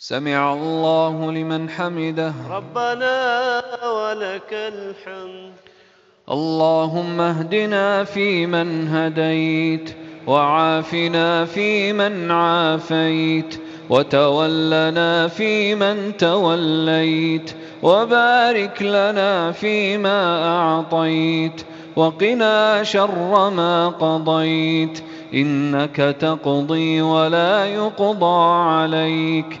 سمع الله لمن حمده. ربنا ولك الحمد. اللهم اهدنا فيمن هديت وعافنا فيمن عافيت وتولنا فيمن توليت وبارك لنا فيما أعطيت وقنا شر ما قضيت إنك تقضي ولا يقضى عليك.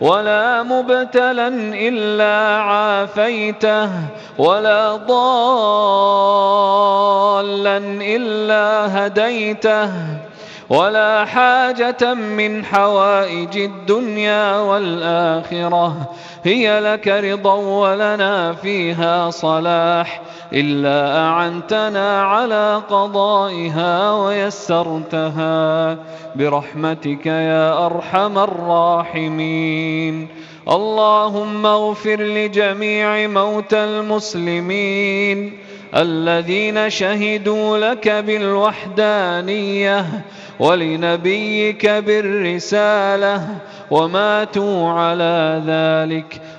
ولا مبتلا إلا عافيته ولا ضالا إلا هديته. ولا حاجة من حوائج الدنيا والآخرة. هي لك رضا ولنا فيها صلاح. إلا أعنتنا على قضائها ويسرتها. برحمتك يا أرحم الراحمين. اللهم اغفر لجميع موتى المسلمين. الذين شهدوا لك بالوحدانية ولنبيك بالرسالة وماتوا على ذلك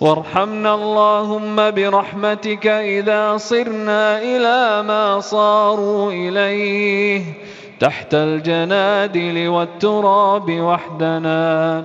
وارحمنا اللهم برحمتك إذا صرنا إلى ما صاروا إليه تحت الجنادل والتراب وحدنا.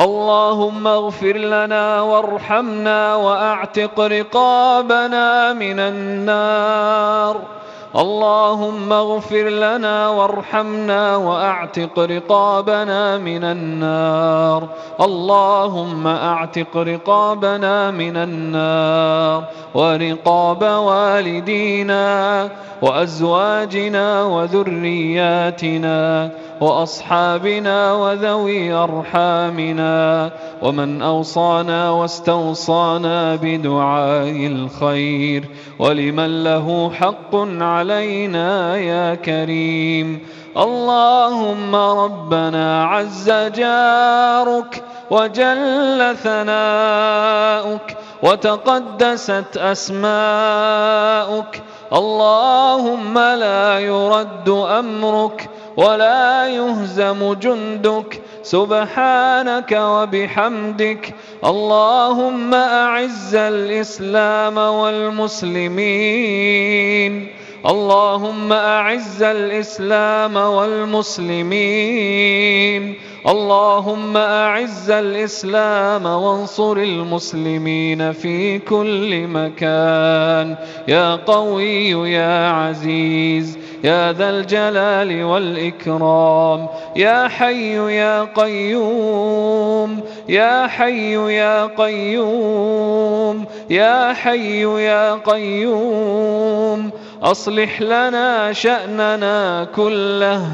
اللهم اغفر لنا وارحمنا وأعتق رقابنا من النار. اللهم اغفر لنا وارحمنا وأعتق رقابنا من النار. اللهم أعتق رقابنا من النار. ورقاب والدينا وأزواجنا وذرياتنا وأصحابنا وذوي أرحامنا ومن أوصانا واستوصانا بدعاء الخير ولمن له حق علينا يا كريم. اللهم ربنا عز جارك وجل ثناؤك وتقدست أسماؤك. اللهم لا يرد أمرك ولا يهزم جندك. سبحانك وبحمدك. اللهم أعز الإسلام والمسلمين. اللهم أعز الإسلام والمسلمين. اللهم أعز الإسلام وانصر المسلمين في كل مكان. يا قوي يا عزيز يا ذا الجلال والإكرام. يا حي يا قيوم. يا حي يا قيوم. يا حي يا قيوم. أصلح لنا شأننا كله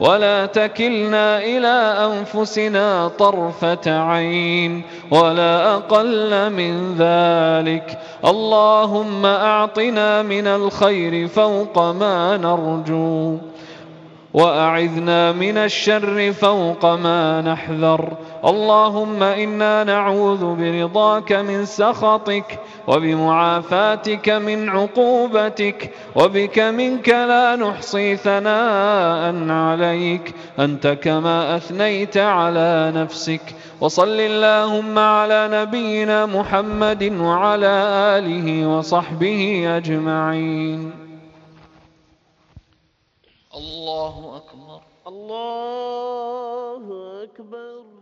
ولا تكلنا إلى أنفسنا طرفة عين ولا أقل من ذلك. اللهم أعطنا من الخير فوق ما نرجو. وأعذنا من الشر فوق ما نحذر. اللهم إنا نعوذ برضاك من سخطك وبمعافاتك من عقوبتك وبك منك لا نحصي ثناء عليك. أنت كما أثنيت على نفسك. وصل اللهم على نبينا محمد وعلى آله وصحبه أجمعين. الله أكبر. الله أكبر.